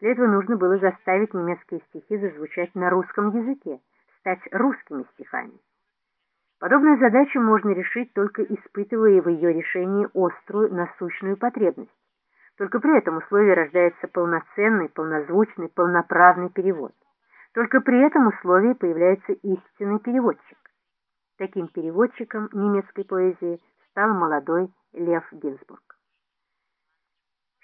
Для этого нужно было заставить немецкие стихи зазвучать на русском языке, стать русскими стихами. Подобную задачу можно решить, только испытывая в ее решении острую насущную потребность. Только при этом условии рождается полноценный, полнозвучный, полноправный перевод. Только при этом условии появляется истинный переводчик. Таким переводчиком немецкой поэзии стал молодой Лев Гинзбург.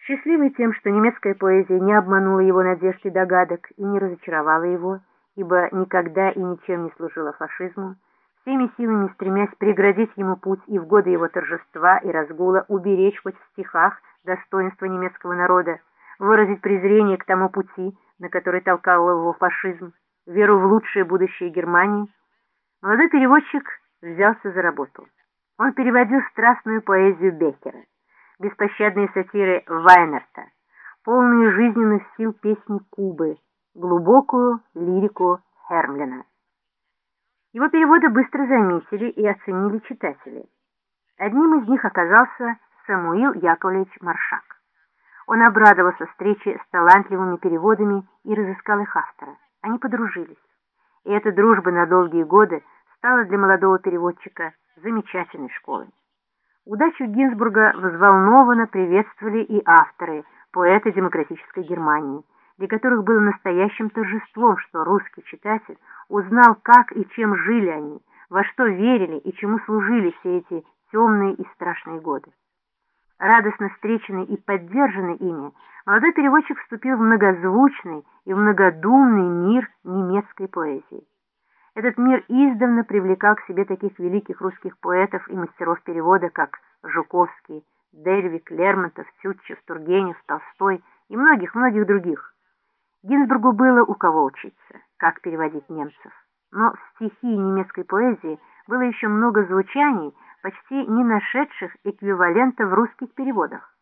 Счастливый тем, что немецкая поэзия не обманула его надежд и догадок и не разочаровала его, ибо никогда и ничем не служила фашизму, всеми силами стремясь преградить ему путь и в годы его торжества и разгула уберечь хоть в стихах достоинство немецкого народа, выразить презрение к тому пути, на который толкал его фашизм, веру в лучшее будущее Германии, молодой переводчик взялся за работу. Он переводил страстную поэзию Беккера, беспощадные сатиры Вайнерта, полные жизненных сил песни Кубы, глубокую лирику Хермлина. Его переводы быстро заметили и оценили читатели. Одним из них оказался Самуил Яковлевич Маршак. Он обрадовался встрече с талантливыми переводами и разыскал их автора. Они подружились. И эта дружба на долгие годы стала для молодого переводчика замечательной школой. Удачу Гинзбурга взволнованно приветствовали и авторы, поэты демократической Германии, для которых было настоящим торжеством, что русский читатель узнал, как и чем жили они, во что верили и чему служили все эти темные и страшные годы. Радостно встреченный и поддержанный ими, молодой переводчик вступил в многозвучный и многодумный мир немецкой поэзии. Этот мир издавна привлекал к себе таких великих русских поэтов и мастеров перевода, как Жуковский, Дельвик, Лермонтов, Тютчев, Тургенев, Толстой и многих-многих других. Гинзбургу было у кого учиться, как переводить немцев. Но в стихи немецкой поэзии было еще много звучаний, почти не нашедших эквивалента в русских переводах.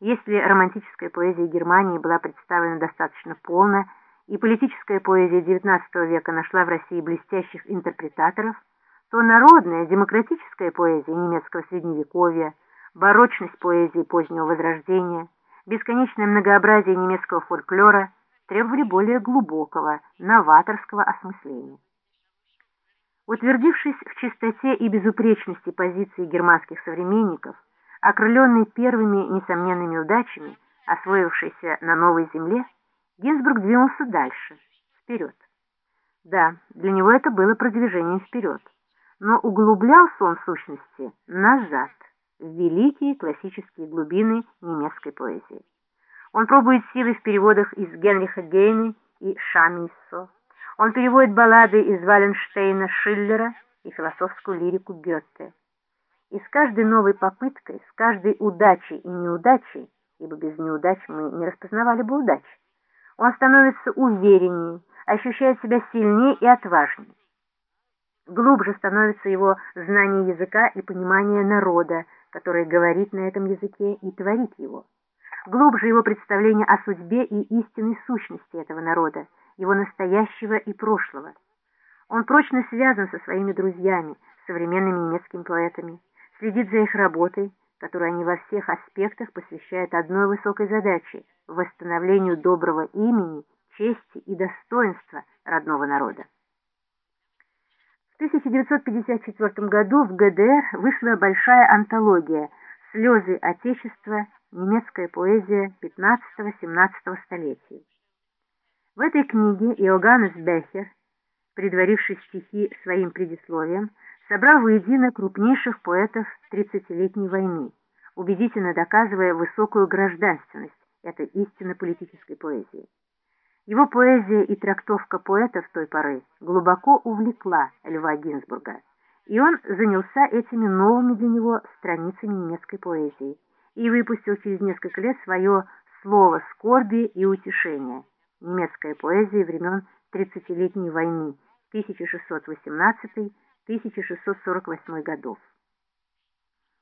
Если романтическая поэзия Германии была представлена достаточно полно, и политическая поэзия XIX века нашла в России блестящих интерпретаторов, то народная демократическая поэзия немецкого средневековья, барочность поэзии позднего Возрождения, бесконечное многообразие немецкого фольклора – требовали более глубокого, новаторского осмысления. Утвердившись в чистоте и безупречности позиции германских современников, окрыленный первыми несомненными удачами, освоившийся на новой земле, Гинзбург двинулся дальше, вперед. Да, для него это было продвижением вперед, но углублялся он в сущности назад, в великие классические глубины немецкой поэзии. Он пробует силы в переводах из Генриха Гейне и Шамиссо. Он переводит баллады из Валенштейна Шиллера и философскую лирику Гёте. И с каждой новой попыткой, с каждой удачей и неудачей, ибо без неудач мы не распознавали бы удач, он становится увереннее, ощущает себя сильнее и отважнее. Глубже становится его знание языка и понимание народа, который говорит на этом языке и творит его глубже его представление о судьбе и истинной сущности этого народа, его настоящего и прошлого. Он прочно связан со своими друзьями, современными немецкими поэтами, следит за их работой, которую они во всех аспектах посвящают одной высокой задаче – восстановлению доброго имени, чести и достоинства родного народа. В 1954 году в ГДР вышла большая антология «Слезы Отечества Немецкая поэзия 15-17 столетий. В этой книге Иоганнес Бехер, предваривший стихи своим предисловием, собрал воедино крупнейших поэтов Тридцатилетней войны, убедительно доказывая высокую гражданственность этой истинно политической поэзии. Его поэзия и трактовка поэтов той поры глубоко увлекла Льва Гинзбурга, и он занялся этими новыми для него страницами немецкой поэзии, и выпустил через несколько лет свое «Слово скорби и утешения» немецкая поэзия времен Тридцатилетней войны 1618-1648 годов.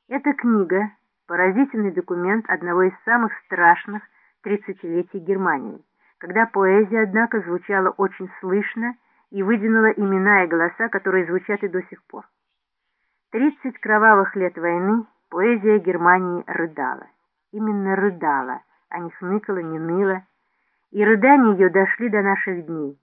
Эта книга – поразительный документ одного из самых страшных тридцатилетий Германии, когда поэзия, однако, звучала очень слышно и выдвинула имена и голоса, которые звучат и до сих пор. Тридцать кровавых лет войны Поэзия Германии рыдала. Именно рыдала, а не хныкала, не ныла. и рыдания ее дошли до наших дней.